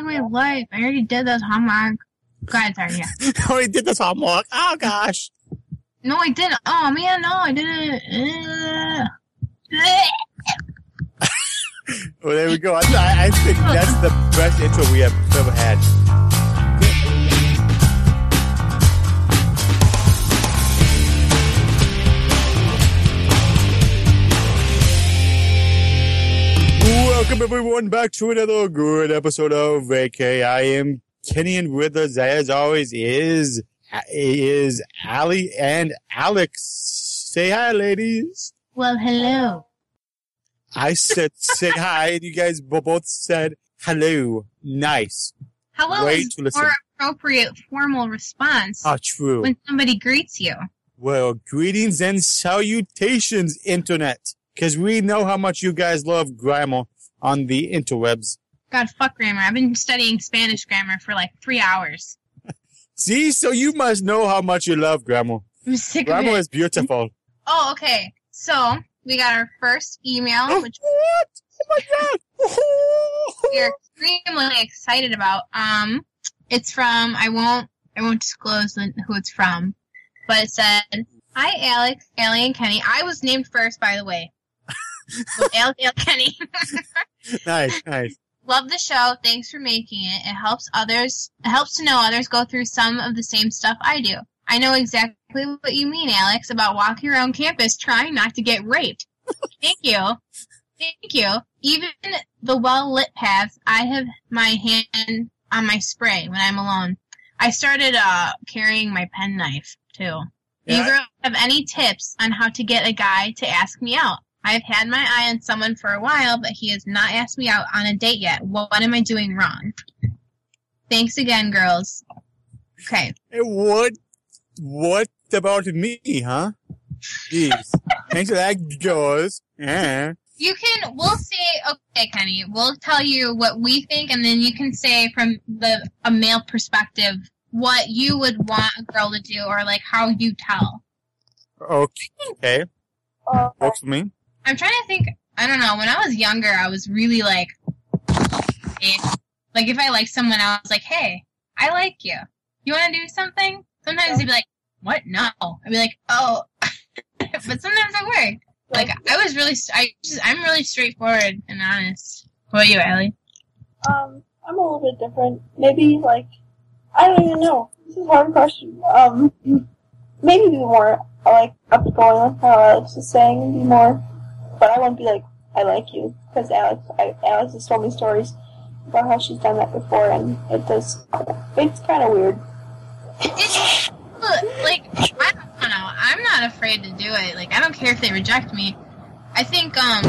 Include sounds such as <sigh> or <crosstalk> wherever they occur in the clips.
Fuck my life. I already did this homework. Ahead, sorry, yeah. <laughs> oh, he did this homework. Oh gosh. No, I didn't. Oh man, no, I didn't. <laughs> Well, there we go. I, I I think that's the best intro we have ever had. Welcome everyone back to another good episode of AKA. I am Kenny and with us as always is is Ali and Alex. Say hi, ladies. well, hello. I said <laughs> say hi, and you guys both said hello. Nice. Hello Way is to listen. more appropriate formal response Ah, true. when somebody greets you. Well, greetings and salutations, Internet. Because we know how much you guys love grammar on the interwebs. God, fuck grammar. I've been studying Spanish grammar for like three hours. <laughs> See, so you must know how much you love grammar. I'm sick Grammar is beautiful. <laughs> Oh, okay. So we got our first email, Oh, which what? Oh my god! <laughs> we're extremely excited about. Um, it's from I won't I won't disclose who it's from, but it said, "Hi Alex, Allie, and Kenny. I was named first, by the way. So, Alex, Kenny. <laughs> nice, nice. Love the show. Thanks for making it. It helps others. It helps to know others go through some of the same stuff I do. I know exactly what you mean, Alex, about walking around campus trying not to get raped. Thank you. Thank you. Even the well lit paths, I have my hand on my spray when I'm alone. I started uh carrying my penknife too. Do you girls have any tips on how to get a guy to ask me out? I've had my eye on someone for a while, but he has not asked me out on a date yet. What, what am I doing wrong? Thanks again, girls. Okay. What? What about me, huh? Jeez. <laughs> Thanks for that, girls. Yeah. You can, we'll say, okay, Kenny, we'll tell you what we think, and then you can say from the, a male perspective what you would want a girl to do, or like how you tell. Okay. Works for me. I'm trying to think, I don't know, when I was younger, I was really like, like if I like someone, I was like, hey, I like you. You want to do something? Sometimes they'd be like, what? No. I'd be like, oh. <laughs> but sometimes it worked. Like I was really, I just, I'm really straightforward and honest. What about you, Allie? um, I'm a little bit different. Maybe like I don't even know. This is a hard question. Um, maybe be more like outgoing, like how Alex is saying, be more. But I won't be like I like you because Alex, Alex has told me stories about how she's done that before, and it does. It's kind of weird. It's, like I don't know. I'm not afraid to do it. Like I don't care if they reject me. I think um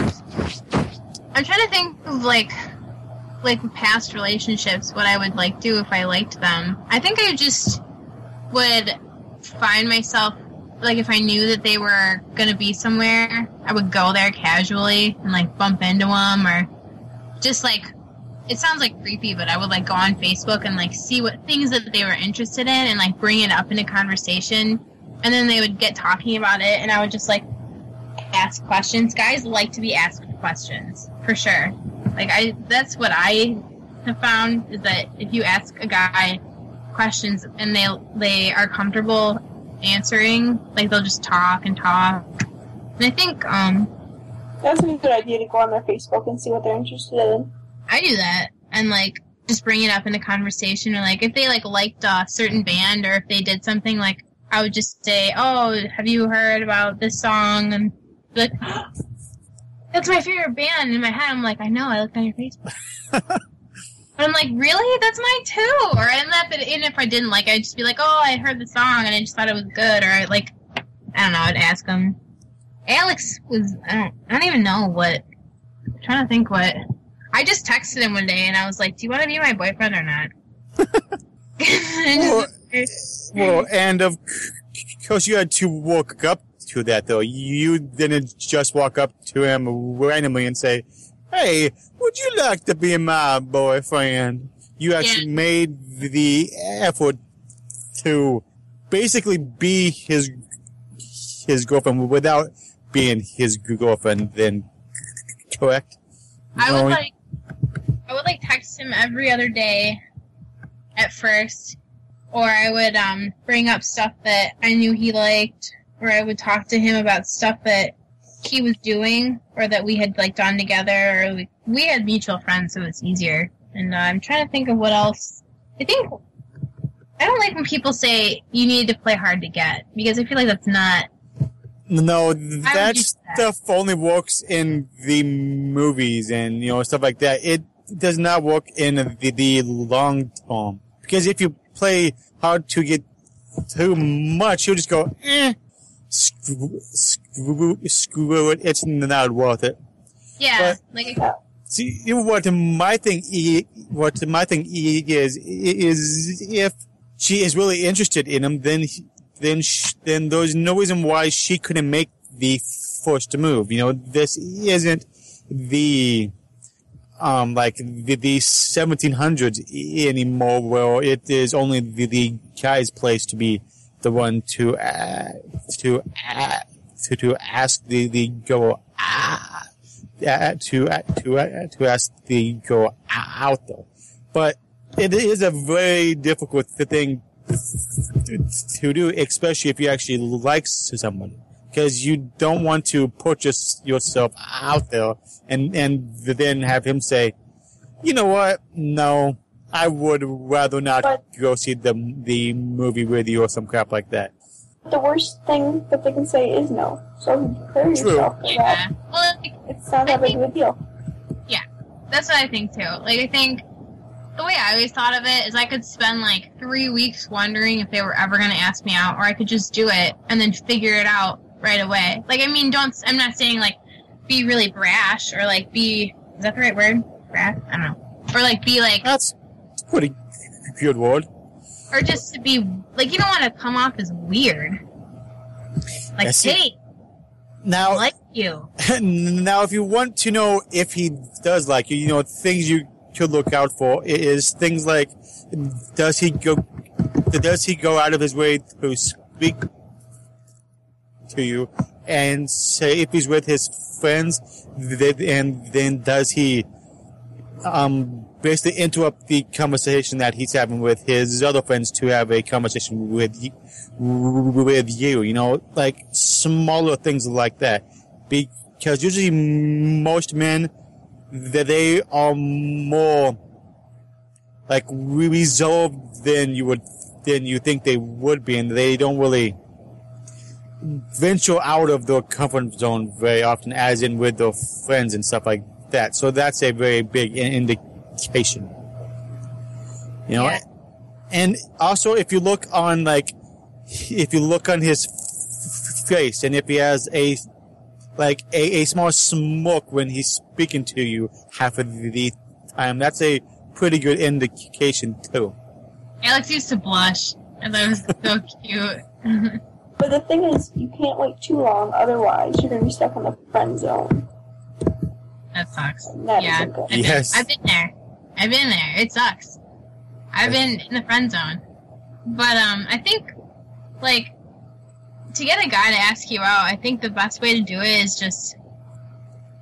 I'm trying to think of like like past relationships what I would like do if I liked them. I think I just would find myself like if I knew that they were gonna be somewhere, I would go there casually and like bump into them or just like it sounds like creepy, but I would like go on Facebook and like see what things that they were interested in and like bring it up in a conversation. And then they would get talking about it and I would just like ask questions. Guys like to be asked questions for sure. Like I that's what I have found is that if you ask a guy questions and they they are comfortable answering, like they'll just talk and talk. And I think um That's a good idea to go on their Facebook and see what they're interested in. I do that and like just bring it up in a conversation or like if they like liked a certain band or if they did something like I would just say, "Oh, have you heard about this song?" and like, <gasps> "That's my favorite band." In my head, I'm like, "I know. I looked on your Facebook." <laughs> I'm like, "Really? That's mine too." Or and that, and if I didn't like, it, I'd just be like, "Oh, I heard the song and I just thought it was good." Or like, I don't know. I'd ask them. Alex was I don't I don't even know what. I'm trying to think what. I just texted him one day and I was like, "Do you want to be my boyfriend or not?" <laughs> Well, <laughs> well, and of course you had to walk up to that though. You didn't just walk up to him randomly and say, "Hey, would you like to be my boyfriend?" You actually made the effort to basically be his his girlfriend without being his girlfriend. Then, correct? I would like. I would like text him every other day at first, or I would um bring up stuff that I knew he liked, or I would talk to him about stuff that he was doing or that we had like done together, or we, we had mutual friends, so it's easier. And uh, I'm trying to think of what else. I think I don't like when people say you need to play hard to get because I feel like that's not. No, that that. stuff only works in the movies and you know stuff like that. It does not work in the, the long term because if you play hard to get too much, you'll just go, eh, screw, screw, screw it. It's not worth it. Yeah, But- like See, you what my thing, what my thing is, is if she is really interested in him, then, then, sh- then there's no reason why she couldn't make the first move. You know, this isn't the, um, like the, the 1700s anymore where it is only the, the guy's place to be the one to, uh, to, uh, to, to ask the, the girl, ah, uh, to uh, to uh, to ask the go out though, but it is a very difficult thing to, do, especially if you actually like someone, because you don't want to just yourself out there and and then have him say, you know what, no. I would rather not But- go see the the movie with you or some crap like that. The worst thing that they can say is no. So prepare True. yourself for yeah. that. Well, like, It's not that big of a deal. Yeah, that's what I think too. Like I think the way I always thought of it is I could spend like three weeks wondering if they were ever going to ask me out, or I could just do it and then figure it out right away. Like I mean, don't. I'm not saying like be really brash or like be. Is that the right word? Brash? I don't know. Or like be like, That's a pretty good word. or just to be like you don't want to come off as weird. Like, I hey, I Now, like you. <laughs> now, if you want to know if he does like you, you know, things you could look out for is things like, does he go, does he go out of his way to speak to you and say if he's with his friends, and then does he, um, basically interrupt the conversation that he's having with his other friends to have a conversation with you, with you, you know, like smaller things like that. Because usually most men, that they are more like reserved than you would, than you think they would be, and they don't really venture out of their comfort zone very often, as in with their friends and stuff like that. So that's a very big in- indication. You know, Yeah. and also if you look on like, if you look on his f- face, and if he has a like a, a small smirk when he's speaking to you half of the time, that's a pretty good indication too. Alex used to blush, and that was so <laughs> cute. But the thing is, you can't wait too long, otherwise you're gonna be stuck in the friend zone. that sucks. That Yeah. not good. I've been- Yes. I've been there. I've been there. It sucks. I've been in the friend zone. But um I think like to get a guy to ask you out, I think the best way to do it is just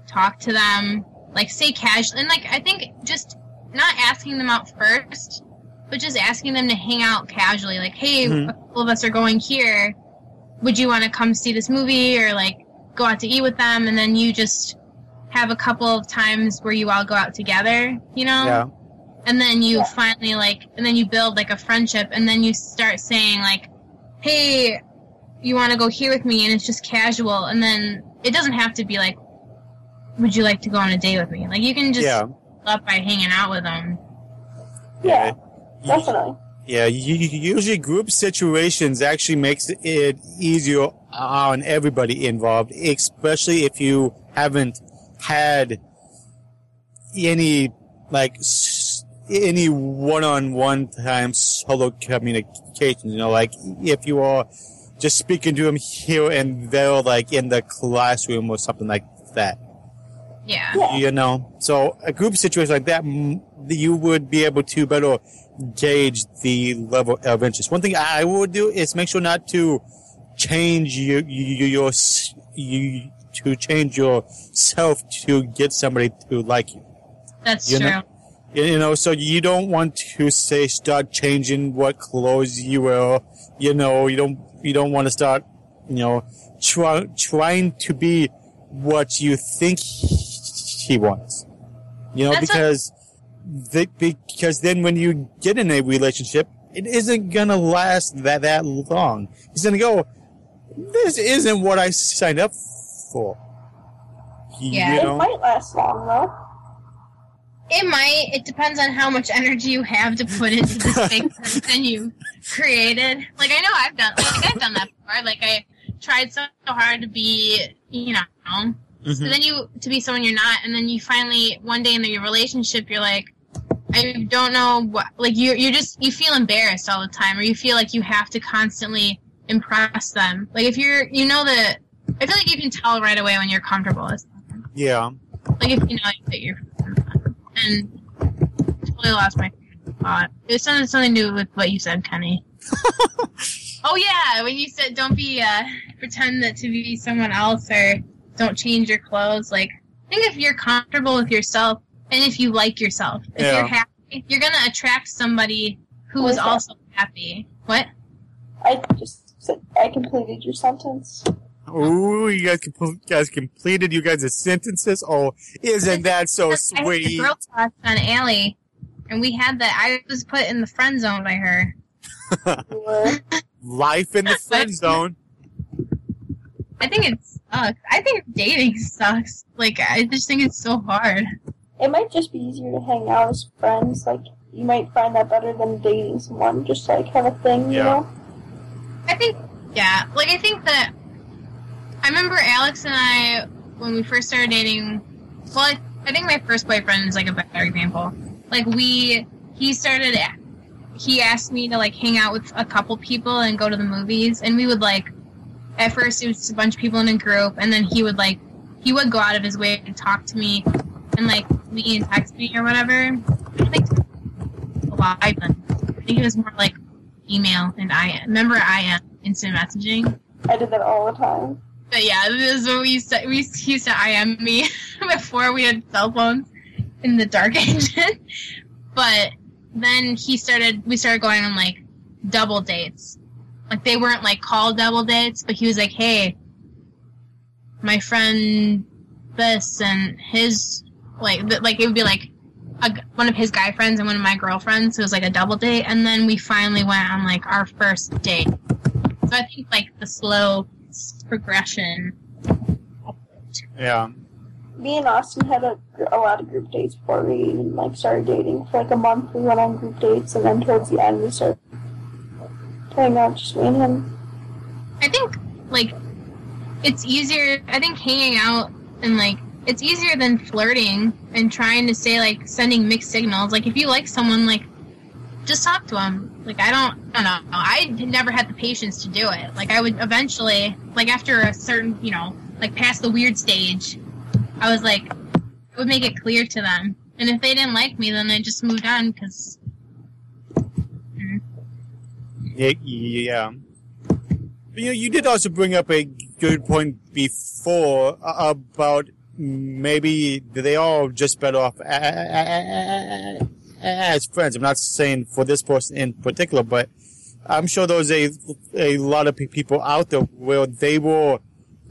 talk to them, like say casual and like I think just not asking them out first, but just asking them to hang out casually. Like, hey, Mhm. a couple of us are going here. Would you want to come see this movie or like go out to eat with them and then you just have a couple of times where you all go out together, you know? Yeah. And then you Yeah. finally like, and then you build like a friendship, and then you start saying like, "Hey, you want to go here with me?" And it's just casual, and then it doesn't have to be like, "Would you like to go on a date with me?" Like you can just yeah. up by hanging out with them. Yeah, definitely. Yeah, you, you- usually group situations actually makes it easier on everybody involved, especially if you haven't had any like any one-on-one time solo communication. You know, like if you are just speaking to them here and there, like in the classroom or something like that. Yeah. Yeah. You know, so a group situation like that, you would be able to better gauge the level of interest. One thing I would do is make sure not to change your, your, your you, to change yourself to get somebody to like you. That's You true. know- You know, so you don't want to say start changing what clothes you wear. You know, you don't you don't want to start, you know, try, trying to be what you think he wants. You know, That's because the, because then when you get in a relationship, it isn't gonna last that that long. He's gonna go, this isn't what I signed up for. You Yeah. It know? might last long though. It might. It depends on how much energy you have to put into this big person you created. Like I know I've done. Like I've done that before. Like I tried so hard to be, you know, Mhm. so then you to be someone you're not, and then you finally one day in your relationship you're like, I don't know what. Like you you just you feel embarrassed all the time, or you feel like you have to constantly impress them. Like if you're you know that I feel like you can tell right away when you're comfortable with someone. Yeah. Like if you know that you're and totally lost my thought. It was something something to do with what you said, Kenny. <laughs> oh yeah, when you said don't be uh pretend that to be someone else or don't change your clothes. Like I think if you're comfortable with yourself and if you like yourself, if Yeah. you're happy, you're gonna attract somebody who What is is also happy. What? I just said I completed your sentence. Ooh, you guys, com- guys completed you guys' sentences. Oh, isn't that so I had the sweet? girl talk on Allie, and we had that. I was put in the friend zone by her. <laughs> Life in the <laughs> friend zone. I think it sucks. I think dating sucks. Like, I just think it's so hard. It might just be easier to hang out as friends. Like you might find that better than dating someone. Just like have a thing, you know. I think, yeah, like, I think that. I remember Alex and I, when we first started dating, well, I, I think my first boyfriend is, like, a better example. Like, we, he started, he asked me to, like, hang out with a couple people and go to the movies, and we would, like, at first it was just a bunch of people in a group, and then he would, like, he would go out of his way to talk to me and, like, me and text me or whatever. I think a lot. I think it was more like email and I remember I am instant messaging. I did that all the time. But yeah, this is what we used to we used to IM me <laughs> before we had cell phones in the dark <laughs> ages. but then he started we started going on like double dates. Like they weren't like called double dates, but he was like, Hey, my friend this and his like th- like it would be like a one of his guy friends and one of my girlfriends. So it was like a double date, and then we finally went on like our first date. So I think like the slow progression. Yeah. Me and Austin had a, a lot of group dates before we even like started dating. For like a month, we went on group dates, and then towards the end, we started hanging out just me and him. I think like it's easier. I think hanging out and like it's easier than flirting and trying to say like sending mixed signals. Like if you like someone, like just talk to them. Like I don't, I don't know. I never had the patience to do it. Like I would eventually, like after a certain, you know, like past the weird stage, I was like, I would make it clear to them. And if they didn't like me, then I just moved on because Yeah. But, you know, you did also bring up a good point before uh, about maybe they all just better off as friends. I'm not saying for this person in particular, but I'm sure there's a a lot of people out there where they were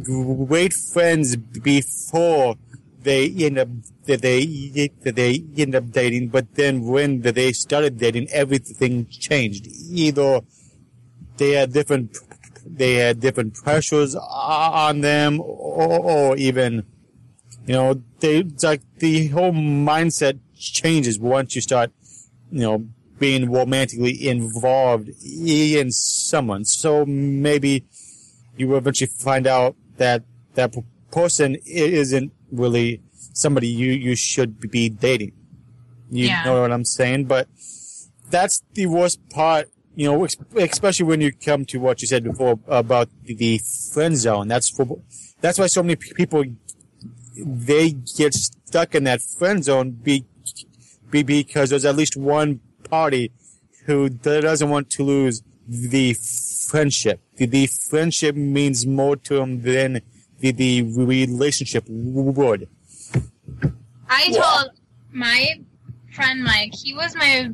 great friends before they end up that they that they end up dating, but then when they started dating, everything changed. Either they had different they had different pressures on them, or, or even you know they like the whole mindset changes once you start you know being romantically involved in someone. So maybe you will eventually find out that that person isn't really somebody you, you should be dating. You Yeah. know what I'm saying? But that's the worst part, you know, especially when you come to what you said before about the, friend zone. That's for, that's why so many people, they get stuck in that friend zone be, be because there's at least one party who doesn't want to lose the friendship. The, the friendship means more to him than the, the relationship would. I Yeah. told my friend Mike. He was my.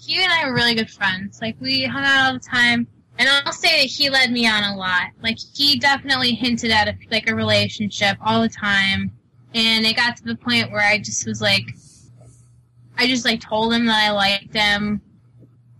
He and I were really good friends. Like we hung out all the time, and I'll say that he led me on a lot. Like he definitely hinted at a, like a relationship all the time, and it got to the point where I just was like, I just like told him that I liked him,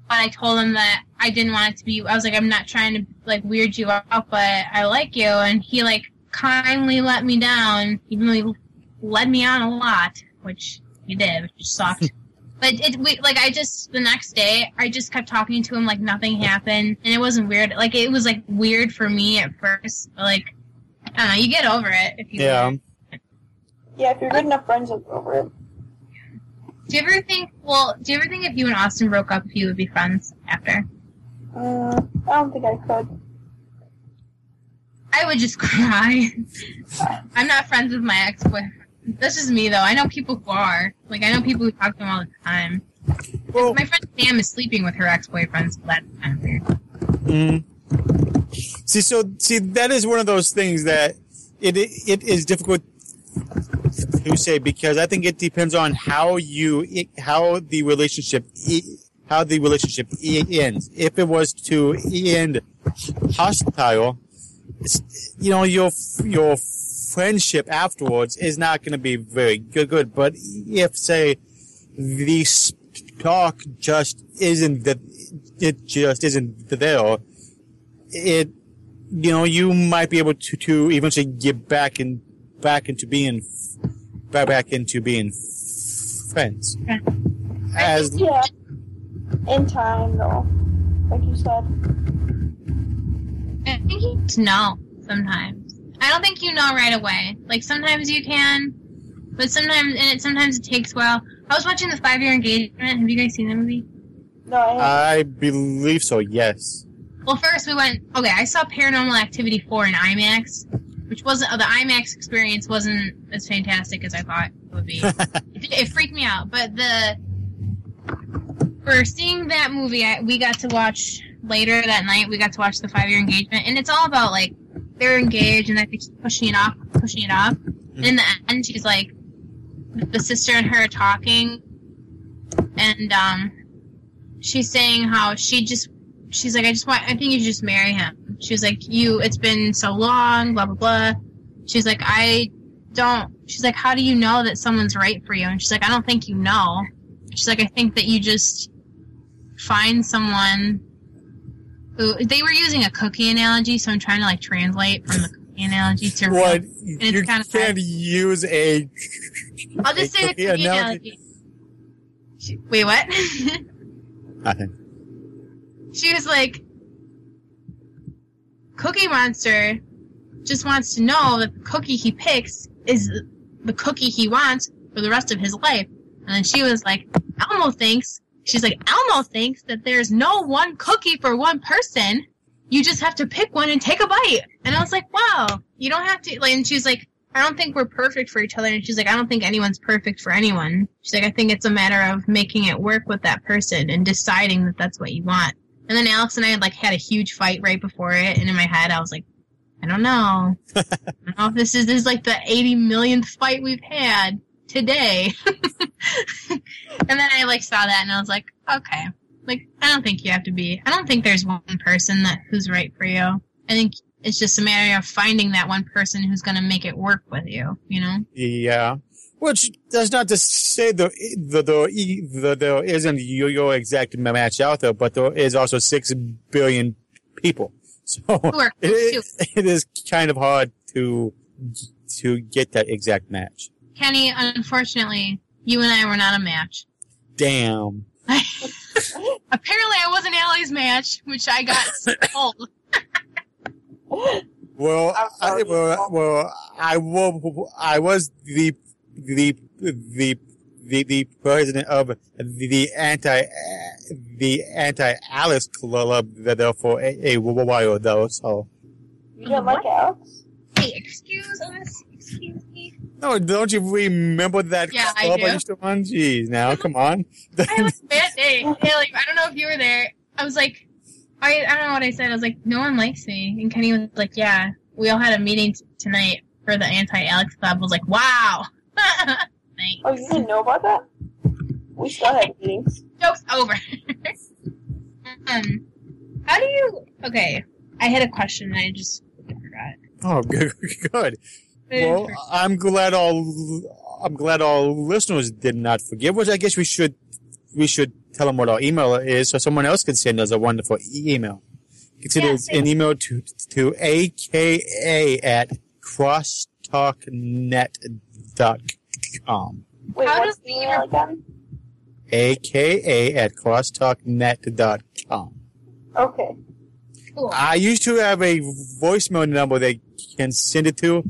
but I told him that I didn't want it to be. I was like, I'm not trying to like weird you out, but I like you, and he like kindly let me down. Even though he really led me on a lot, which he did, which sucked. <laughs> but it, we, like, I just the next day, I just kept talking to him like nothing happened, and it wasn't weird. Like it was like weird for me at first, but like I don't know, you get over it if you. Yeah. Yeah, if you're good enough friends, you'll get over it. Do you ever think? Well, do you ever think if you and Austin broke up, if you would be friends after? Mm, I don't think I could. I would just <laughs> cry. I'm not friends with my ex boyfriend. That's just me, though. I know people who are. Like, I know people who talk to him all the time. Well, My friend Sam is sleeping with her ex boyfriend, so that's kind of weird. mm. see, so see, that is one of those things that it it is difficult to say because I think it depends on how you how the relationship how the relationship ends. If it was to end hostile, you know your your friendship afterwards is not going to be very good. Good, but if say the talk just isn't that it just isn't there, it you know you might be able to to eventually get back in back into being back back into being friends. Yeah. As Yeah. In time, though. Like you said. I think you just know sometimes. I don't think you know right away. Like sometimes you can, but sometimes and it sometimes it takes a while. I was watching the Five Year Engagement. Have you guys seen the movie? No, I I believe so. Yes. Well, first we went. Okay, I saw Paranormal Activity four in IMAX, which wasn't the IMAX experience wasn't as fantastic as I thought it would be. <laughs> it, it freaked me out, but the for seeing that movie, I, we got to watch later that night. We got to watch the five year engagement, and it's all about like they're engaged and they keep pushing it off, pushing it off. And in the end, she's like, the sister and her are talking, and um, she's saying how she just she's like, I just want, I think you should just marry him. She was like, you, it's been so long, blah, blah, blah. She's like, I don't, she's like, how do you know that someone's right for you? And she's like, I don't think you know. She's like, I think that you just find someone who, they were using a cookie analogy, so I'm trying to like translate from the cookie analogy to real. What it's you kinda can't use a. I'll just say the cookie cookie analogy. analogy. Wait, what? <laughs> Nothing. She was like, Cookie Monster just wants to know that the cookie he picks is the cookie he wants for the rest of his life. And then she was like, Elmo thinks, she's like, Elmo thinks that there's no one cookie for one person. You just have to pick one and take a bite. And I was like, wow, you don't have to, like, and she's like, I don't think we're perfect for each other. And she's like, I don't think anyone's perfect for anyone. She's like, I think it's a matter of making it work with that person and deciding that that's what you want. And then Alex and I had like had a huge fight right before it, and in my head I was like, I don't know. <laughs> I don't know if this is this is like the 80 millionth fight we've had today. <laughs> and then I like saw that and I was like, okay. Like I don't think you have to be. I don't think there's one person that who's right for you. I think it's just a matter of finding that one person who's going to make it work with you. You know? Yeah. Which that's not to say the the the, the there isn't your, your exact match out there, but there is also six billion people. <laughs> So Who are it, close to. it is kind of hard to to get that exact match. Kenny, unfortunately, you and I were not a match. Damn. <laughs> Apparently, I wasn't Allie's match, which I got <laughs> told. Well, I'm I, sorry. well, well, I was I was the the the the, the president of the anti the anti Alice club there for a, a while though. So You didn't like Alex? Hey, excuse us. Excuse me. no, don't you remember that Yeah, I club do. used to run? Jeez, now come on. <laughs> I had a bad day. Hey, like, I don't know if you were there. I was like, I, I don't know what I said. I was like, no one likes me. And Kenny was like, yeah, we all had a meeting t- tonight for the anti-Alex club. I was like, wow. Thanks. Oh, you didn't know about that? We still had meetings. Joke's over. <laughs> um, how do you? Okay, I had a question. and I just forgot. Oh, <laughs> good, good. Well. I'm glad all I'm glad all listeners did not forgive. Which I guess we should we should tell them what our email is, so someone else can send us a wonderful e- email. Consider Yeah, it same. an email to to aka at crosstalknet.com. Um, Wait, How does the email again? aka at crosstalknet.com. Okay. cool. I used to have a voicemail number they can send it to,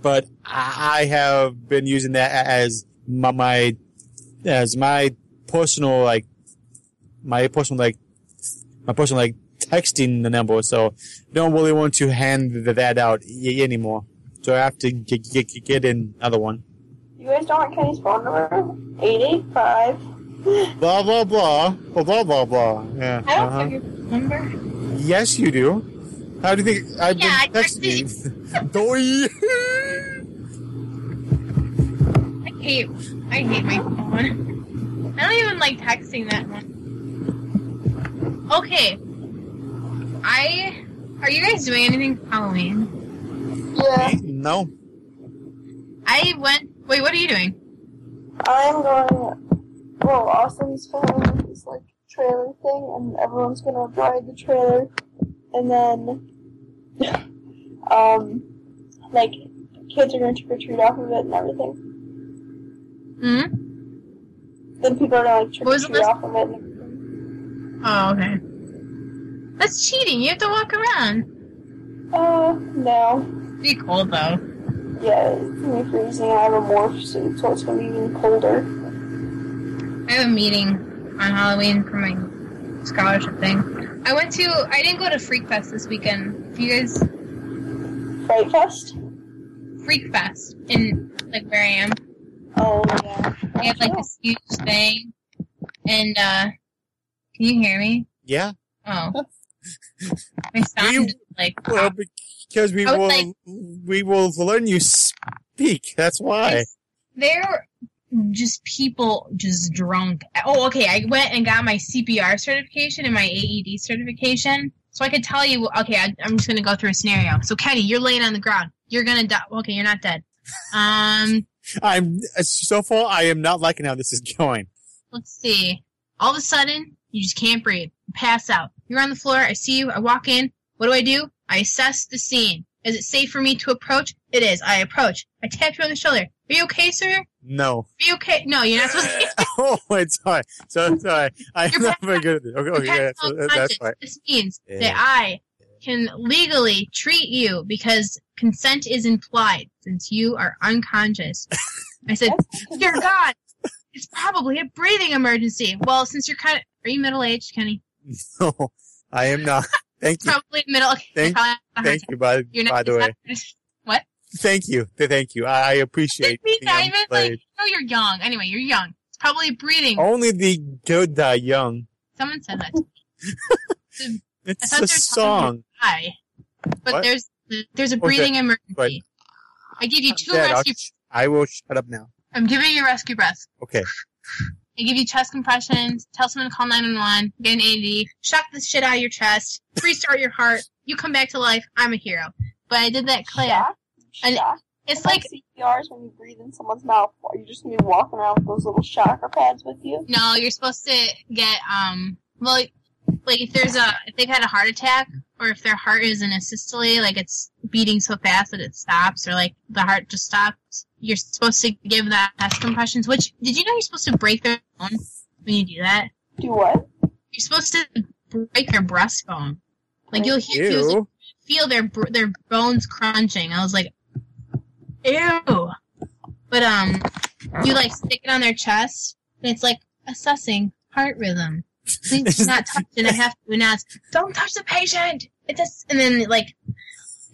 but I have been using that as my, my as my personal like my personal like my personal like texting the number. So don't really want to hand that out anymore. So I have to get, get, get another one. You guys don't want Kenny's phone number? 885. Blah blah blah blah blah blah blah. Yeah. I don't uh-huh. have your number. Yes, you do. How do you think I've Yeah, I been texting you? <laughs> <laughs> Doi. I hate. I hate my phone. I don't even like texting that one. Okay. I. Are you guys doing anything for Halloween? Yeah. No. I went. Wait, what are you doing? I'm going. Well, Austin's filming this like trailer thing, and everyone's gonna ride the trailer, and then, <laughs> um, like kids are gonna trick or treat off of it and everything. Hmm. Then people are gonna like trick or treat off of it. And. Oh, okay. That's cheating. You have to walk around. Uh, no. Be cold though. Yeah, it's gonna be freezing. I have a morph suit, so it's gonna be even colder. I have a meeting on Halloween for my scholarship thing. I went to. I didn't go to Freak Fest this weekend. If you guys Fright Fest? Freak Fest in like where I am. Oh yeah. They have like this huge thing, and uh can you hear me? Yeah. Oh, <laughs> my sound You- just like Well, popped. Because we will like- we will learn you speak. That's why. They're just people just drunk. Oh, okay. I went and got my CPR certification and my AED certification, so I could tell you. Okay, I, I'm just gonna go through a scenario. So, Kenny, you're laying on the ground. You're gonna die. Okay, you're not dead. <laughs> Um, I'm so far. I am not liking how this is going. let's see. All of a sudden, you just can't breathe. You pass out. You're on the floor. I see you. I walk in. What do I do? I assess the scene. Is it safe for me to approach? It is. I approach. I tap you on the shoulder. Are you okay, sir? No. Are No. you okay? No, you're not supposed to. <laughs> oh, it's sorry. So sorry. I'm You're not very good at this. Okay, okay, yeah, passing so that's conscious. right. This means Yeah. that I can legally treat you because consent is implied since you are unconscious. <laughs> I said, That's- Dear God, it's probably a breathing emergency. Well, since you're kind of, are you middle aged, Kenny? <laughs> No, I am not. Thank you. Probably middle. Okay, Thank- Thank you, by, You're not. by the way. <laughs> not- Thank you. Thank you. I appreciate Didn't mean the that. I meant like, played. no, oh, you're young. Anyway, you're young. It's probably breathing. Only the good die young. Someone said that. <laughs> It's a they were talking song. Hi. But What? there's there's a Okay, breathing emergency. but- I give you two rescue. I will shut up now. I'm giving you rescue breaths. Okay. I give you chest compressions, tell someone to call 911, get an AED, shock the shit out of your chest, restart your heart, you come back to life, I'm a hero. But I did that class. Shock? And Shock? It's like, CPRs when you breathe in someone's mouth. Are you just gonna be walking around with those little shocker pads with you? no, you're supposed to get, um, well, like, like if there's a, if they've had a heart attack, or if their heart is in asystole, like it's beating so fast that it stops, or like the heart just stops, you're supposed to give that chest compressions, which, did you know you're supposed to break their bone when you do that? Do what? You're supposed to break their breastbone. Like you'll hear, you'll feel their their bones crunching. I was like, ew. But um, you like stick it on their chest, and it's like assessing heart rhythm. Please do not touch, and I have to announce, don't touch the patient. It's a, and then like,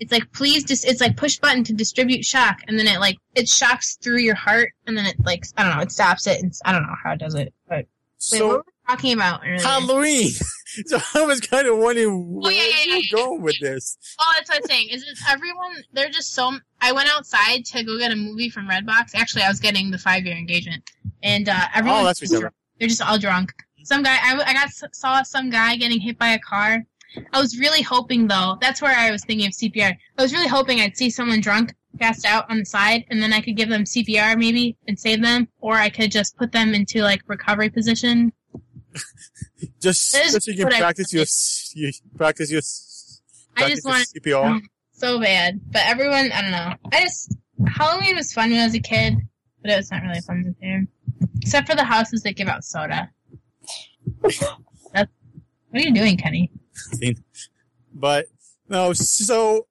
it's like please just it's like push button to distribute shock, and then it like it shocks through your heart, and then it like I don't know, it stops it, and I don't know how it does it. But wait, what So were we talking about earlier? Halloween. <laughs> so I was kind of wondering where Oh, yeah, yeah, you yeah, yeah. going with this. Oh, that's what I'm saying. Is it everyone? They're just so. I went outside to go get a movie from Redbox. Actually, I was getting the five year engagement, and uh, everyone. Oh, that's what They're just all drunk. Some guy, I, I got saw some guy getting hit by a car. I was really hoping though. That's where I was thinking of CPR. I was really hoping I'd see someone drunk, passed out on the side, and then I could give them CPR maybe and save them, or I could just put them into like recovery position. <laughs> Just so you can practice your, you practice your, s- I practice just want CPR. Um, so bad, but everyone, I don't know. I just Halloween was fun when I was a kid, but it was not really fun this year, except for the houses that give out soda. That's what are you doing, Kenny? But no, so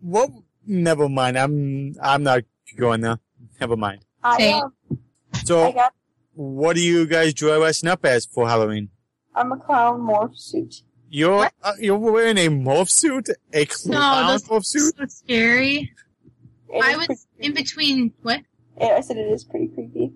what? Never mind. I'm I'm not going there. Never mind. I, Say- um, I So, got, what do you guys dressing up as for Halloween? I'm a clown morph suit. You're What? uh, you're wearing a morph suit, a clown that's morph suit. so scary. It I was pretty in between. What? Yeah, I said it is pretty creepy.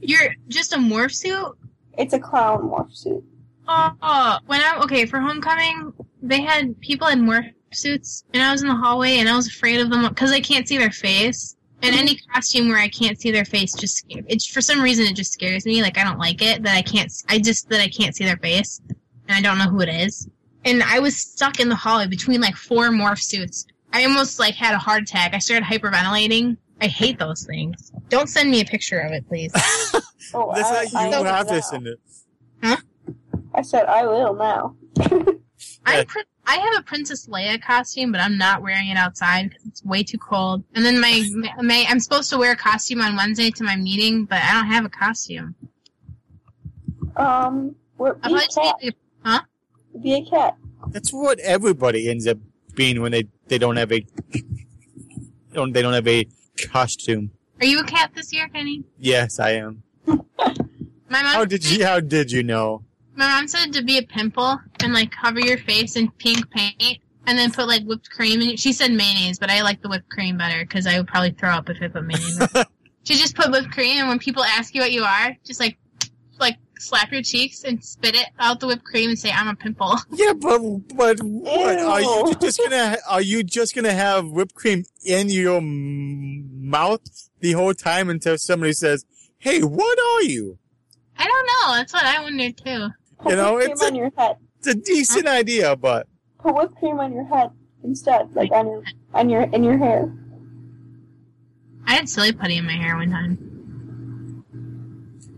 You're just a morph suit? It's a clown morph suit. Oh, when I okay for homecoming, they had people in morph suits, and I was in the hallway, and I was afraid of them because I can't see their face. And mm-hmm. any costume where I can't see their face just scares. It's for some reason it just scares me. Like I don't like it that I can't. I just that I can't see their face, and I don't know who it is. And I was stuck in the hallway between like four morph suits. I almost like had a heart attack. I started hyperventilating. I hate those things. Don't send me a picture of it, please. <laughs> Oh, That's I, how you I will have now. this in it. I said I will now. I pr- I have a Princess Leia costume, but I'm not wearing it outside because it's way too cold. And then my, my I'm supposed to wear a costume on Wednesday to my meeting, but I don't have a costume. Um, we're, be a cat. take a- Be a cat. That's what everybody ends up being when they they don't have a don't they don't have a costume. Are you a cat this year, Kenny? Yes, I am. My mom. How did you? How did you know? My mom said to be a pimple and like cover your face in pink paint and then put like whipped cream in it. She said mayonnaise, but I like the whipped cream better because I would probably throw up if I put mayonnaise. <laughs> she just put whipped cream, and when people ask you what you are, just like slap your cheeks and spit it out the whipped cream and say I'm a pimple. <laughs> Yeah, but but what are you just gonna? Are you just gonna have whipped cream in your mouth the whole time until somebody says, "Hey, what are you?" I don't know. That's what I wondered too. Put You know, it's cream a- on your head. It's a decent idea, but Put whipped cream on your head instead, like on your on your in your hair. I had silly putty in my hair one time.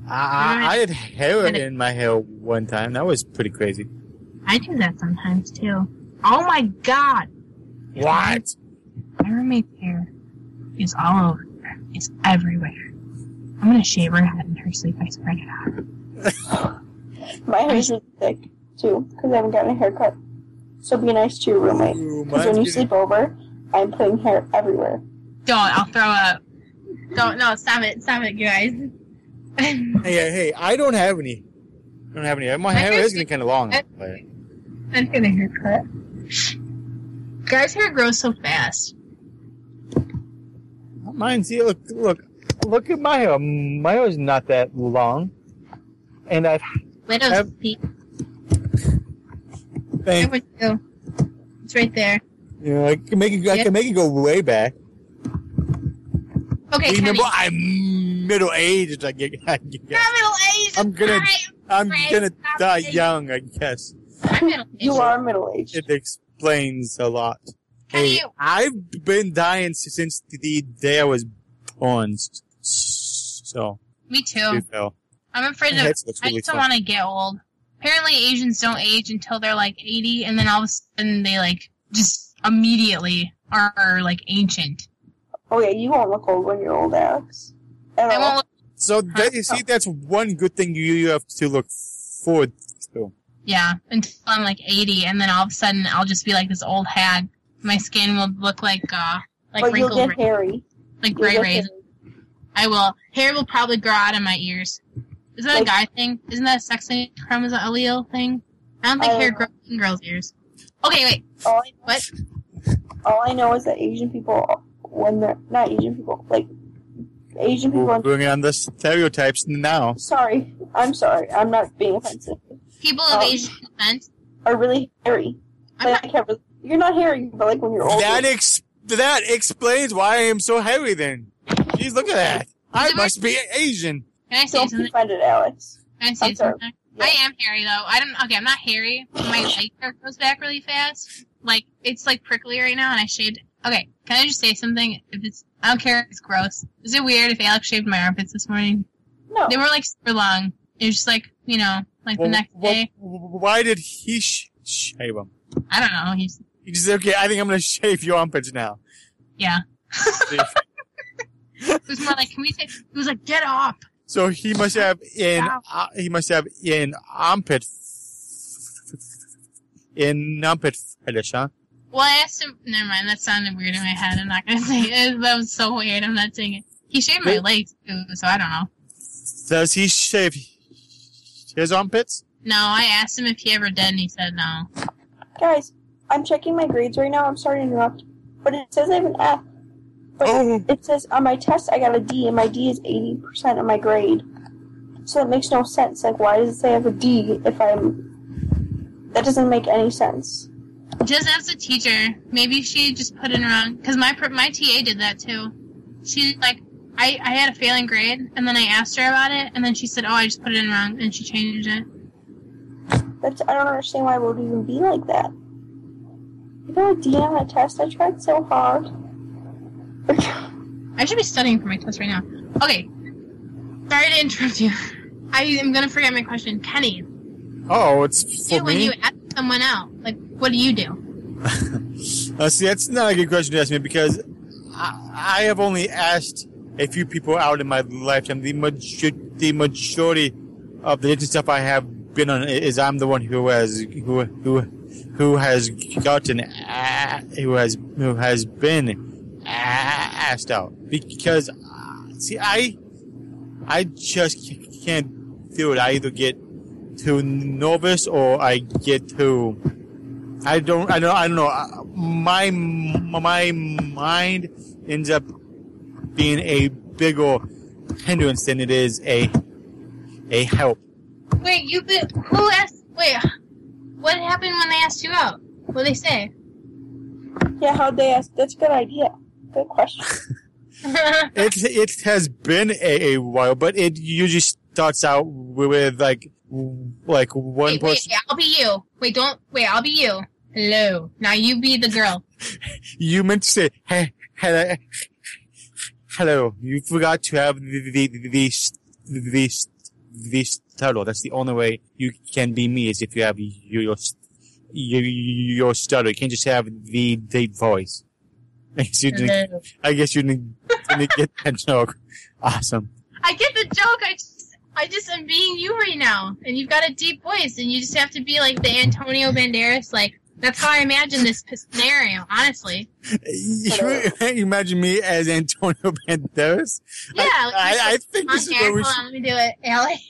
I, I, I had hair in my hair one time. That was pretty crazy. I do that sometimes too. Oh my god! What? My roommate's hair is all over. her. It's everywhere. I'm gonna shave her head in her sleep. I swear it out. <laughs> My hair's really thick too, because I haven't gotten a haircut. So be nice to your roommate. Because when you sleep over, I'm putting hair everywhere. Don't. I'll throw up. Don't. No. Stop it. Stop it, guys. Hey, hey, I don't have any. I don't have any. My My hair is getting kind of long. But I'm getting a haircut. Guys' hair grows so fast. mine's here. Look, look, look at my hair. My hair is not that long, and I've Widow's Yep. peak. Number. It's right there. Yeah, I can make it. I Yep. can make it go way back. Okay, Kenny. Remember, I'm middle aged. I get, <laughs> I get middle aged. I'm gonna- Right. I'm Right. gonna die it. young. I guess I'm middle aged. You are middle aged. it explains a lot. Kenny, Hey, I've been dying since the day I was born. s- So, Me too. I'm afraid My of. head I just don't want to get old. Apparently, Asians don't age until they're like 80, and then all of a sudden they like just immediately are, are like ancient. Oh yeah, you won't look old when you're old, Alex. At I all. won't. Look, So that, you see, that's one good thing you, you have to look forward to. yeah, until I'm like 80, and then all of a sudden I'll just be like this old hag. My skin will look like uh like but you'll wrinkled, get hairy. like gray get rays. I will. Hair will probably grow out of my ears. Is that a guy thing? Isn't that a sex chromosome allele thing? I don't think I hair don't grows in girls' ears. Okay, wait. All I, What? all I know is that Asian people, when they're not Asian people, like Asian people. We're bringing on the stereotypes now. sorry, I'm sorry. I'm not being offensive. People of Oh. Asian descent. Are really hairy. Like, not, I can't really- you're not hairy, but like when you're older. That ex- that explains why I am so hairy then. Jeez, look at that. I Is must be Asian. can I say don't be something? offended, Alex. Can I say I'm sorry. something? Yeah. I am hairy though. I don't. Okay, I'm not hairy. My leg <laughs> hair grows back really fast. Like it's like prickly right now, and I shaved. Okay, can I just say something? If it's, I don't care if it's gross. Is it weird if Alex shaved my armpits this morning? No. They were like super long. It was just like you know, like Well, the next well, day. why did he sh- shave them? I don't know. He's He just said, okay, I think I'm going <laughs> to shave your armpits now. yeah. <laughs> It was more like, can we say? It was like, get up. So he must have in uh, he must have in armpit in armpit fetish, huh? Well, I asked him. Never mind. That sounded weird in my head. I'm not gonna <laughs> say it. That was so weird. I'm not saying it. He shaved my Wait. legs too, so I don't know. Does he shave his armpits? No, I asked him if he ever did, and he said no. Guys, I'm checking my grades right now. I'm sorry to interrupt, but it says I have an F. But Oh, it says on my test I got a D, and my D is 80% of my grade. So it makes no sense. Like, why does it say I have a D if I'm. That doesn't make any sense. Just as a teacher, maybe she just put it wrong. Cause my my TA did that too. She like, I I had a failing grade, and then I asked her about it, and then she said, "Oh, I just put it in wrong," and she changed it. That's, I don't understand why it would even be like that. I got a D on that test. I tried so hard. I should be studying for my test right now. Okay. Sorry to interrupt you. I am gonna forget my question. Kenny, oh, it's do for when me. you ask someone out, like, what do you do? <laughs> Uh, see, that's not a good question to ask me because I, I have only asked a few people out in my lifetime. The, major- the majority of the dating stuff I have been on is I'm the one who has who who who has gotten a- who has who has been a- asked out because uh, see I I just can't do it. I either get too nervous or I get too I don't, I don't, I don't know. Uh, My, my mind ends up being a bigger hindrance than it is a, a help. Wait, you been who asked? Wait, what happened when they asked you out? What did they say? yeah, how'd they ask? That's a good idea. Good question. <laughs> <laughs> It, it has been a, a while, but it usually starts out with like, like one wait, person. wait, I'll be you. Wait, don't wait. I'll be you. Hello. Now you be the girl. <laughs> You meant to say, hey, hello, hello. You forgot to have the, the, the, the, the, the. That's the only way you can be me is if you have your, your, your, your stutter. You can't just have the deep voice. <laughs> I guess you didn't. I guess you didn't, didn't get that <laughs> joke. Awesome. I get the joke. I just, I just am being you right now, and you've got a deep voice, and you just have to be like the Antonio Banderas. Like that's how I imagine this scenario. Honestly, <laughs> You imagine me as Antonio Banderas? yeah. I, I you're think this is here. where we Hold should. on, let me do it. <laughs> Allie,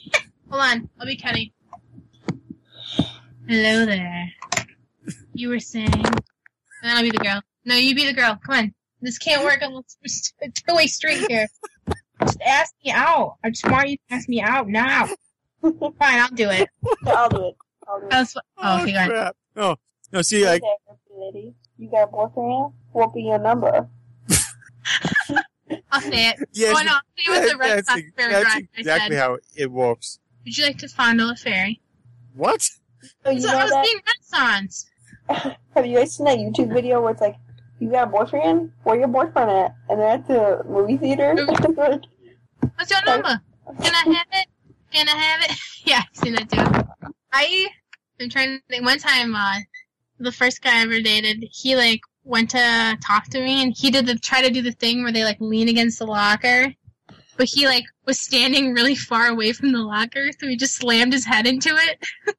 hold on. I'll be Kenny. Hello there. You were saying, and I'll be the girl. No, you be the girl. Come on. This can't work unless we're two way street here. Just ask me out. I just want you to ask me out now. <laughs> Fine, I'll do it. I'll do it. I'll do it. That's what, oh, okay, go ahead. crap. No, no, see, like, Okay, lady. You got a boyfriend now? What be your number? <laughs> I'll say it. yes, oh no, I'll say what the Red that's, Sox fairy that's drive I exactly said. how it works. Would you like to fondle a fairy? What? Oh, you So know I was that? being Renaissance. <laughs> Have you guys seen that YouTube video where it's like, you got a boyfriend? Where your boyfriend at? And they're at the movie theater? What's your number? Can I have it? Can I have it? <laughs> yeah, I've seen that too. I am trying to think. One time, uh, the first guy I ever dated, he like went to talk to me, and he did the try to do the thing where they like lean against the locker, but he like was standing really far away from the locker, so he just slammed his head into it. <laughs>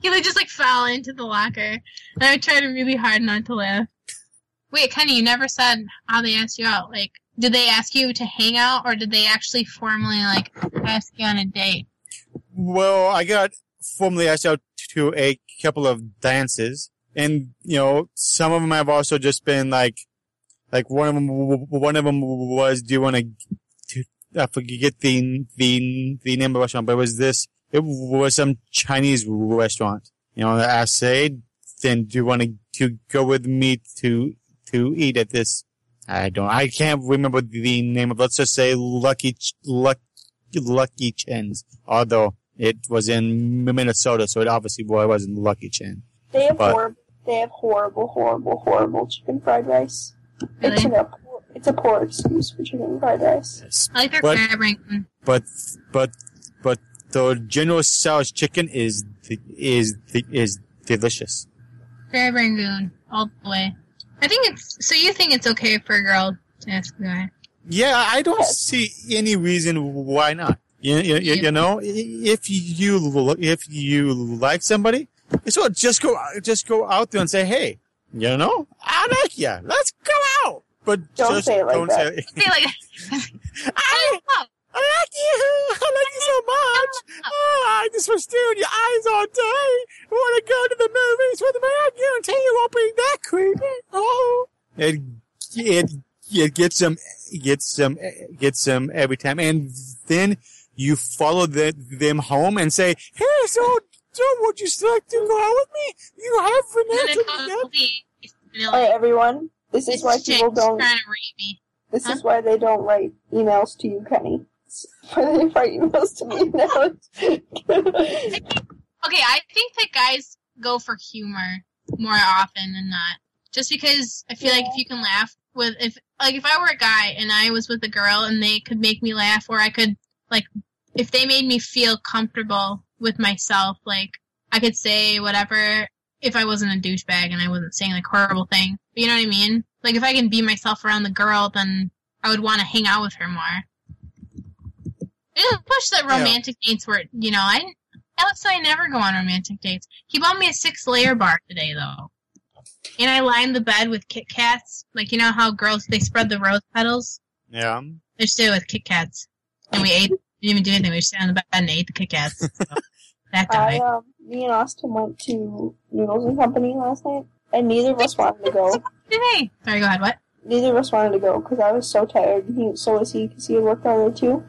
he like just like fell into the locker, and I tried really hard not to laugh. Wait, Kenny, you never said how they asked you out. Like, did they ask you to hang out, or did they actually formally like ask you on a date? Well, I got formally asked out to a couple of dances, and you know, some of them have also just been like, like one of them, one of them was, do you want to, I forget the the the name of the restaurant, but it was this. It was some Chinese restaurant. You know, I said, then do you want to, to go with me to to eat at this? I don't. I can't remember the name of. Let's just say Lucky Lucky Lucky Chins. Although It was in Minnesota, so it obviously wasn't Lucky Chan. They have But- horrible. They have horrible, horrible, horrible chicken fried rice. It's Really? a it's a poor excuse for chicken fried rice. Yes. I like their But- crab rangoon. Mm. But but but the General Tso's chicken is is is delicious. Crab rangoon all the way. I think it's so. You think it's okay for a girl to ask a guy? Yeah, I don't Yes. see any reason why not. You, you, you, you know, if you if you like somebody, so just go just go out there and say, hey, you know, I like you. Let's go out. But Don't just say it like don't that. say, Say like, <laughs> I, oh, I like you. I like you so much. Oh, I just was staring in your eyes all day. I want to go to the movies with me. I guarantee you won't be that creepy. Oh, it it it gets them gets them gets them every time, and then you follow the, them home and say, "Hey, so." So would you like to go out with me? You have and then financial debt. police. And they're Hey everyone, this is why people don't. to me. This Huh? is why they don't write emails to you, Kenny. They write emails to me <laughs> now. Okay, I think that guys go for humor more often than not. Just because I feel like if you can laugh with if like if I were a guy and I was with a girl and they could make me laugh or I could like if they made me feel comfortable with myself, like I could say whatever if I wasn't a douchebag and I wasn't saying like horrible thing. You know what I mean? Like if I can be myself around the girl, then I would want to hang out with her more. I don't push the Yeah. romantic dates where you know I Alex and I never go on romantic dates. He bought me a six layer bar today though. And I lined the bed with Kit Kats. Like you know how girls they spread the rose petals? Yeah. I just did it with Kit Kats. And we ate didn't even do anything, we just sat on the bed and ate the Kit Kats. So, <laughs> that I um, me and Austin went to Noodles and Company last night, and neither of us wanted to go. Hey. Sorry, go ahead, what? Neither of us wanted to go because I was so tired. and He, so was he because he had worked all day too.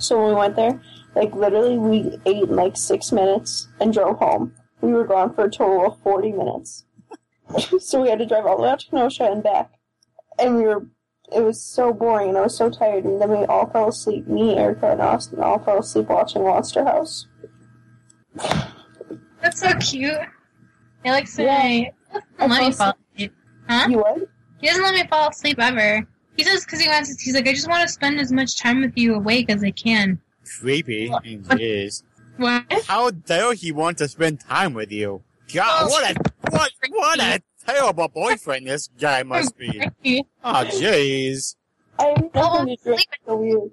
So when we went there, like literally, we ate in like six minutes and drove home. We were gone for a total of forty minutes. <laughs> so we had to drive all the way out to Kenosha and back, and we were. It was so boring, and I was so tired. And then we all fell asleep. Me, Erica, and Austin all fell asleep watching Monster House. That's so cute. And Yeah. I I let me fall asleep. Huh? You what? He doesn't let me fall asleep ever. He says because he wants. He's like, I just want to spend as much time with you awake as I can. Creepy. Jeez. What? How dare he want to spend time with you? God, Well, what a what what a terrible boyfriend this guy <laughs> must be. Oh, jeez. I have Well, nothing to drink. I feel weird.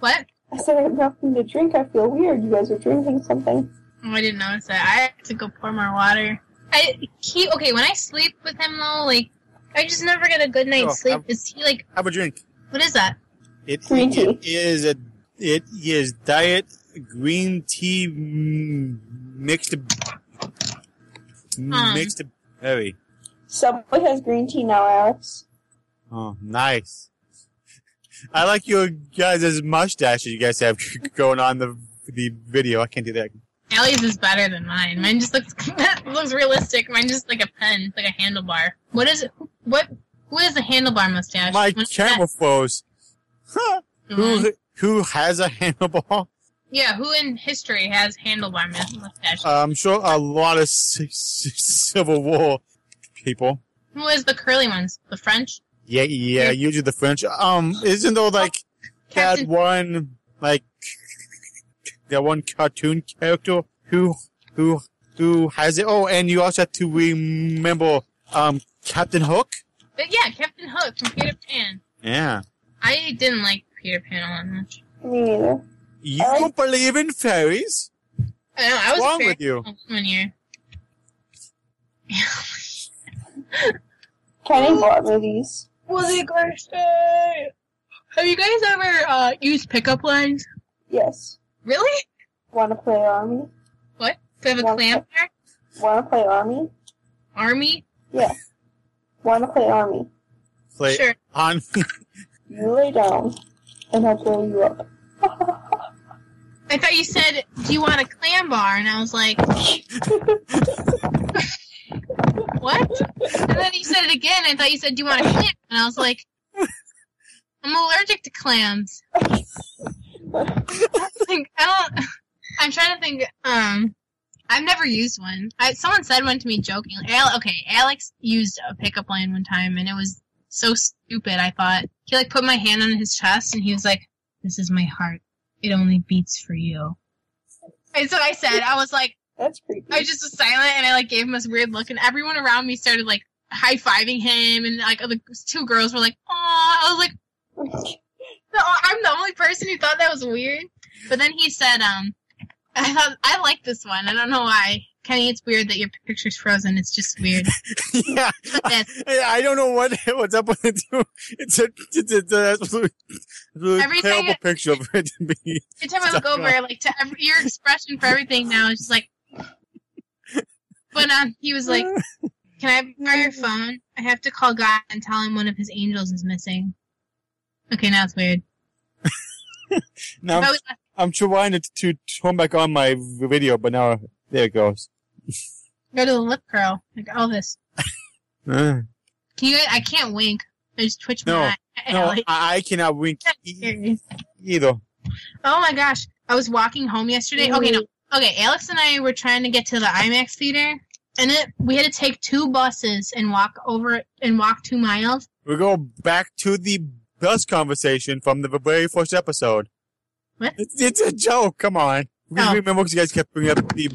What? I said I have nothing to drink. I feel weird. You guys are drinking something. Oh, I didn't notice that. I have to go pour more water. I he okay when I sleep with him though, like I just never get a good night's Oh, sleep. I'm- Is he like Have a drink. what is that? It, Green tea. it is a it is diet green tea mm, mixed Um. mixed berry. Subway has green tea now, Alex. Oh, nice. I like your guys' as mustaches you guys have <laughs> going on the the video. I can't do that. Allie's is better than mine. Mine just looks <laughs> looks realistic. Mine just like a pen, like a handlebar. What is it? What? Who has a handlebar mustache? My What's camera froze. Huh. Mine? Who who has a handlebar? Yeah, who in history has handlebar mus- mustache? I'm sure a lot of c- c- Civil War people. who is the curly ones? The French? Yeah, yeah, Yeah. usually the French. Um, isn't there like that Captain. one like that one cartoon character who who who has it? Oh, and you also have to remember um Captain Hook. But yeah, Captain Hook from Peter Pan. Yeah. I didn't like Peter Pan all that much. Me neither. You I like- believe in fairies? I know. I was What's wrong very with you? one year. Kenny bought me these. Was it Thursday? Have you guys ever uh, used pickup lines? Yes. Really? Want to play Army? What? Do I have a Well, clam there? Want to play Army? Army? Want to play Army? Play Sure. on You lay down, and I'll blow you up. <laughs> I thought you said, "Do you want a clam bar?" And I was like, <laughs> "What?" And then you said it again. I thought you said, "Do you want a clam?" And I was like, "I'm allergic to clams." <laughs> I was like, I don't. I'm trying to think. Um, I've never used one. I, someone said one to me jokingly. Al, okay, Alex used a pickup line one time, and it was so stupid. I thought he like put my hand on his chest, and he was like, "This is my heart. It only beats for you." And so I said, I was like, That's creepy. I just was silent, and I like gave him this weird look, and everyone around me started like high fiving him, and like the two girls were like, "Aw," I was like. <laughs> No, I'm the only person who thought that was weird. But then he said, um, <laughs> I thought, I like this one. I don't know why. Kenny, it's weird that your picture's frozen. It's just weird. <laughs> yeah, I, <laughs> I don't know what what's up with it. Too. It's a it's a, it's a absolute, absolute Everything- terrible picture of it to be. Every time I look over, like, to every, your expression for everything now is just like, but, um, he was like, can I borrow your phone? I have to call God and tell him one of his angels is missing. Okay, now it's weird. Now I I'm, trying to, to turn back on my video, but now there it goes. go to the lip curl. Like, all this. <laughs> Uh, Can you, I can't wink. I just twitch my No, eye. no, <laughs> Like, I, I cannot wink <laughs> e- either. Oh my gosh. I was walking home yesterday. Okay, no. Okay, Alex and I were trying to get to the IMAX theater, and it we had to take two buses and walk over and walk two miles. We go back to the bus conversation from the very first episode. What? It's, it's a joke. Come on. We Oh. Remember because you guys kept bringing up the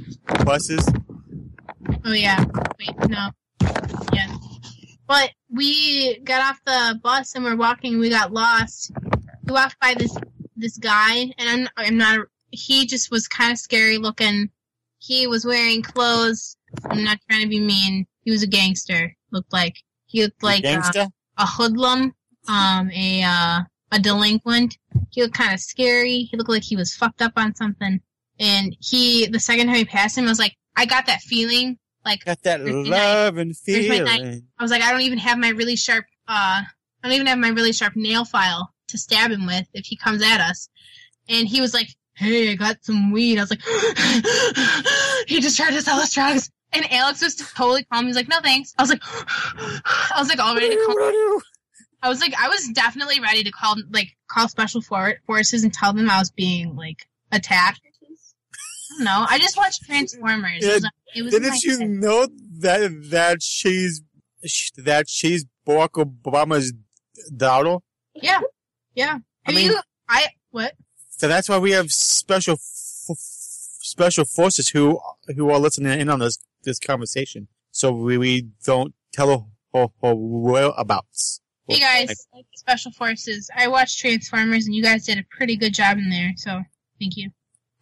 buses? Oh yeah. Wait, no. Yeah. But we got off the bus and we're walking. And we got lost. We walked by this this guy, and I'm I'm not. He just was kind of scary looking. He was wearing clothes. I'm not trying to be mean. He was a gangster. Looked like he looked like uh, Gangsta? a hoodlum, um, a uh, a delinquent. He looked kind of scary. He looked like he was fucked up on something. And he, the second time he passed him, I was like, I got that feeling. Like Got that love and feeling. I was like, I don't even have my really sharp, uh, I don't even have my really sharp nail file to stab him with if he comes at us. And he was like, Hey, I got some weed. I was like, <gasps> he just tried to sell us drugs. And Alex was totally calm. He's like, no thanks. I was like, <gasps> I was like all ready to call I was like, I was definitely ready to call, like, call special for- forces and tell them I was being, like, attacked. I don't know. I just watched <laughs> Transformers. It was, it was Didn't you head. know that that she's that she's Barack Obama's daughter? Yeah. Yeah. I Have mean- you, I, what? So that's why we have special f- special forces who who are listening in on this this conversation. So we, we don't tell her, her, her whereabouts. Hey guys, Special Forces. I watched Transformers and you guys did a pretty good job in there, so thank you.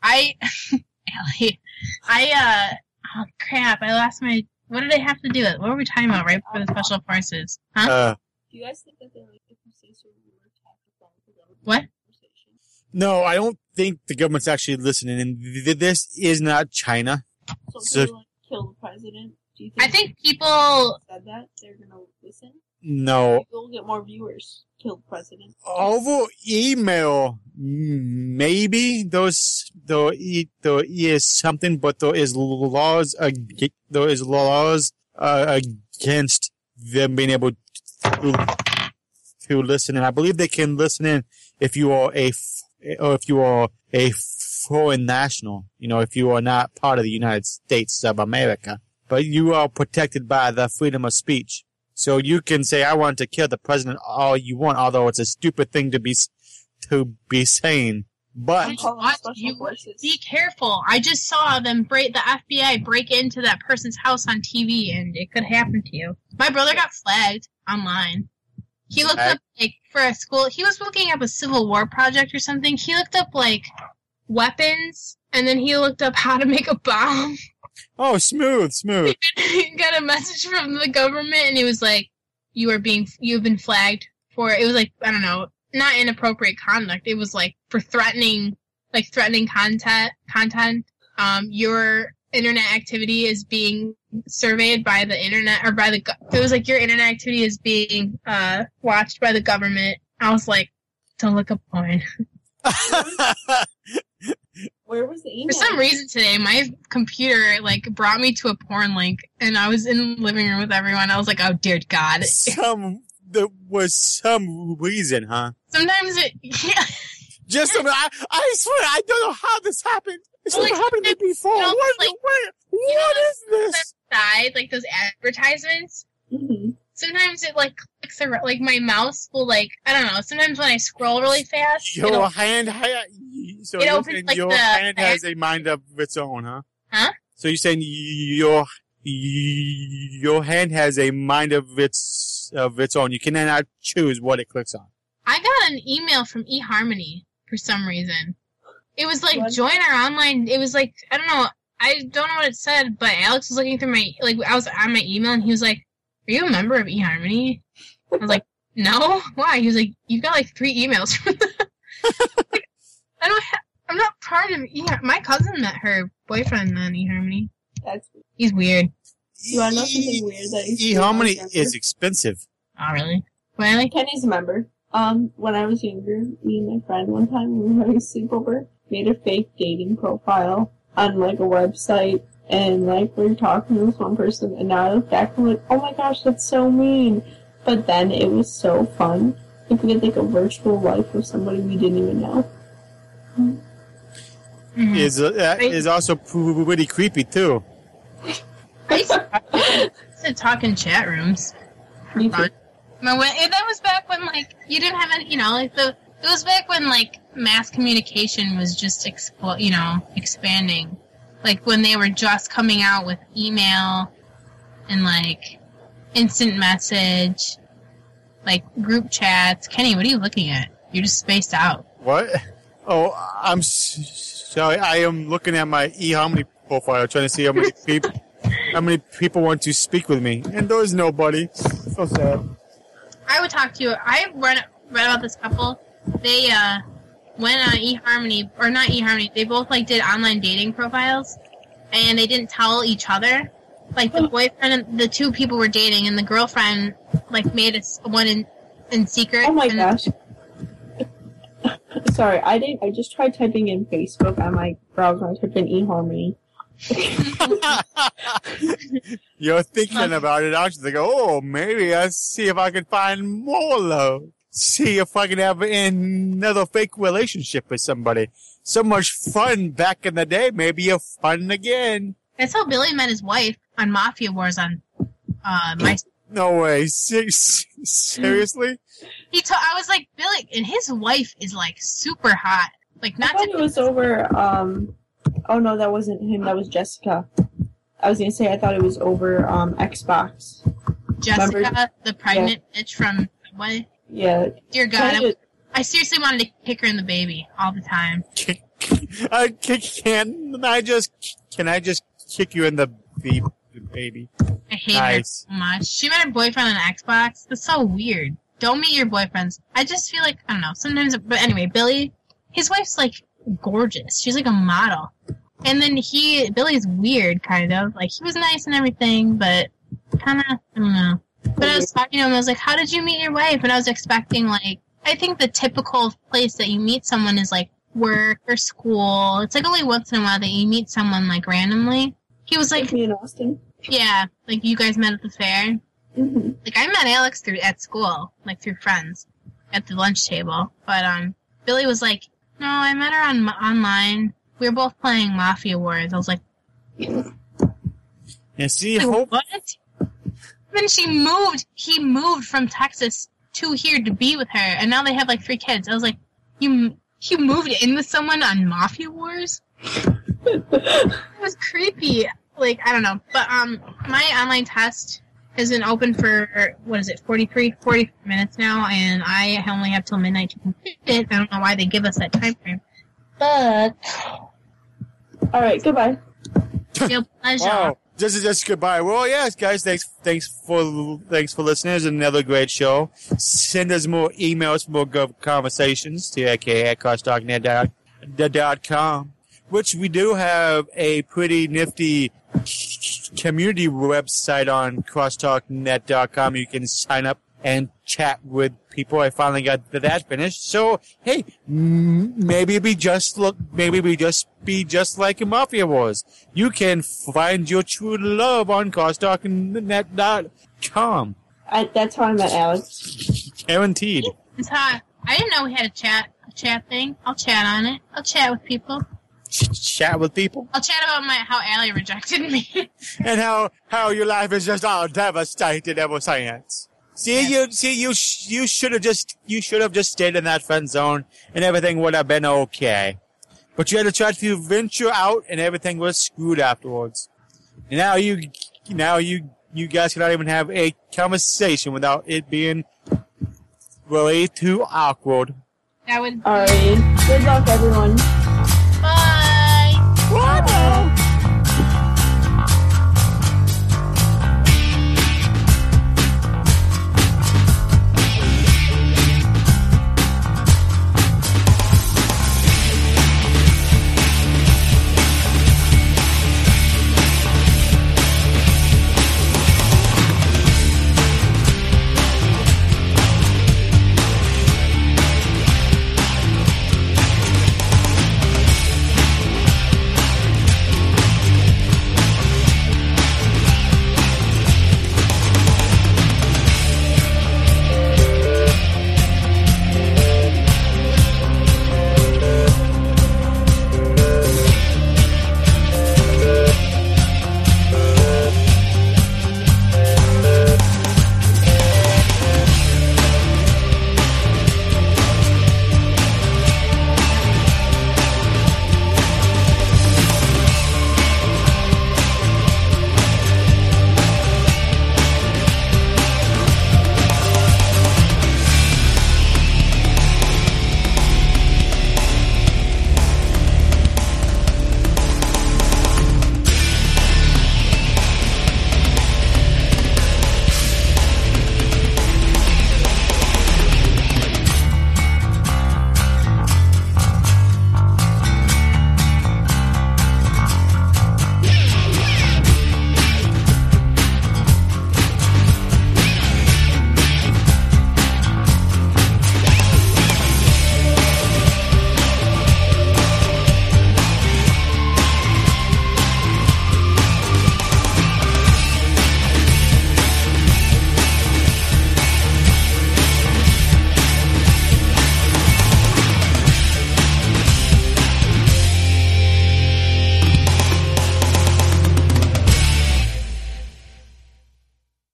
I, <laughs> Allie, I, uh, oh crap, I lost my, what did I have to do? What were we talking about right before the Special Forces? Huh? Uh, Do you guys think that they like if you say so we were tactical with the government What? conversation? no, I don't think the government's actually listening. And th- this is not China. So, So- they like kill the president, do you think I think people, said that they're gonna listen? No, You'll get more viewers. Kill the president. over email, maybe those there i- there is something, but there is laws. ag- There is laws uh, against them being able to to listen, and I believe they can listen in if you are a or if you are a foreign national. You know, if you are not part of the United States of America, but you are protected by the freedom of speech. So you can say, I want to kill the president all you want, although it's a stupid thing to be, s- to be saying. But, Just Call them watch- special you- be careful. I just saw them break, the FBI break into that person's house on TV and it could happen to you. My brother got flagged online. He looked Flagged? up, like, for a school, he was looking up a Civil War project or something. He looked up, like, weapons and then he looked up how to make a bomb. <laughs> oh, smooth, smooth. <laughs> he got a message from the government and he was like, you are being, you've been flagged for, it was like, I don't know, not inappropriate conduct. It was like for threatening, like threatening content, content. Um, your internet activity is being surveyed by the internet or by the, go- it was like your internet activity is being, uh, watched by the government. I was like, don't look up porn. <laughs> <laughs> Where was the email? For some reason today, my computer like brought me to a porn link, and I was in the living room with everyone. I was like, "Oh dear God!" some, there was some reason, huh? Sometimes it, <laughs> yeah, Just some, I, I swear, I don't know how this happened. It's Well, never like, happened to me before. you know, what, like, what, know, what is this? Side, like those advertisements. hmm Sometimes it like clicks around, like my mouse will like I don't know. Sometimes when I scroll really fast, Your it'll- hand, ha- so It opens, like, your the- hand the has a mind of its own, huh? Huh? So you're saying your your hand has a mind of its of its own. You cannot choose what it clicks on. I got an email from eHarmony for some reason. It was like What? join our online. It was like I don't know. I don't know what it said, but Alex was looking through my like I was on my email and he was like, "Are you a member of eHarmony?" I was like, "No, why?" He was like, "You've got like three emails from them." like, <laughs> I don't. Ha- I'm not part of eHarmony. My cousin met her boyfriend on eHarmony. That's weird. He's weird. You wanna know something weird that eHarmony is expensive. Oh really? Really? Kenny's a member. Um, when I was younger, me and my friend one time we were having a sleepover, made a fake dating profile on like a website, and like we were talking to this one person, and now I look back and I'm like, oh my gosh, that's so mean. But then it was so fun. If we had like a virtual life with somebody we didn't even know. Mhm. Is uh, that is also pretty creepy too. <laughs> I used to, to talk in chat rooms. Me too. My and that was back when like you didn't have any, you know, like the it was back when like mass communication was just expl- you know, expanding. Like when they were just coming out with email and like instant message, like group chats. Kenny, what are you looking at? You're just spaced out. What? Oh, I'm sorry. I am looking at my eHarmony profile, trying to see how many people <laughs> how many people want to speak with me, and there's nobody. So sad. I would talk to you. I read read about this couple. They uh went on uh, eHarmony or not eHarmony. They both like did online dating profiles, and they didn't tell each other. Like the boyfriend, and the two people were dating, and the girlfriend like made a s- one in in secret. Oh my and- gosh. <laughs> Sorry, I didn't. I just tried typing in Facebook on my browser. I typed in eHarmony. <laughs> You're thinking about it, aren't you? They go, oh, maybe I'll see if I can find more love. See if I can have another fake relationship with somebody. So much fun back in the day. Maybe you're fun again. That's how Billy met his wife on Mafia Wars on uh my. No way. Seriously? He ta- I was like Billy, and his wife is like super hot. Like not. I not thought to it was over. Um, oh no, that wasn't him. That was Jessica. I was gonna say I thought it was over um Xbox. Jessica, remember- the pregnant bitch from what? Yeah, Dear God, I, Kinda- I seriously wanted to kick her in the baby all the time. Kick, I can I just can I just kick you in the the, the baby? I hate Nice. her so much. She met her boyfriend on Xbox. That's so weird. Don't meet your boyfriends. I just feel like I don't know. Sometimes, but anyway, Billy, his wife's like gorgeous. She's like a model. And then he, Billy's weird, kind of. Like he was nice and everything, but kind of I don't know. But I was talking to him. I was like, "How did you meet your wife?" And I was expecting like I think the typical place that you meet someone is like work or school. It's like only once in a while that you meet someone like randomly. He was like, like me in Austin. yeah, like you guys met at the fair. hmm Like I met Alex through at school, like through friends, at the lunch table. But um, Billy was like, "No, I met her on online. We were both playing Mafia Wars." I was like, And see, "Wait, hope "What?" Then she moved. He moved from Texas to here to be with her, and now they have like three kids. I was like, "You you moved in with someone on Mafia Wars?" It was creepy. Like I don't know, but um, my online test has been open for what is it, 43, 40 minutes now, and I only have till midnight to complete it. I don't know why they give us that time frame, but All right, goodbye. real pleasure. Wow. This is just goodbye. Well, yes, guys. Thanks, thanks for thanks for listening. It's another great show. Send us more emails, more gov- conversations to ak at com, which we do have a pretty nifty community website on crosstalknet.com. You can sign up and chat with people. I finally got that finished. So hey, maybe we just look, maybe we just be just like in Mafia Wars. You can find your true love on crosstalknet.com. I, that's how I met Alex. Guaranteed. It's hot. I didn't know we had a chat a chat thing. I'll chat on it. I'll chat with people. ch- chat with people I'll chat about my how Allie rejected me. and how how your life is just all devastated ever since. See you see you sh- you should have just you should have just stayed in that friend zone and everything would have been okay. But you had to try to venture out and everything was screwed afterwards. And now you now you you guys cannot even have a conversation without it being really too awkward. that would Alright. Good luck, everyone.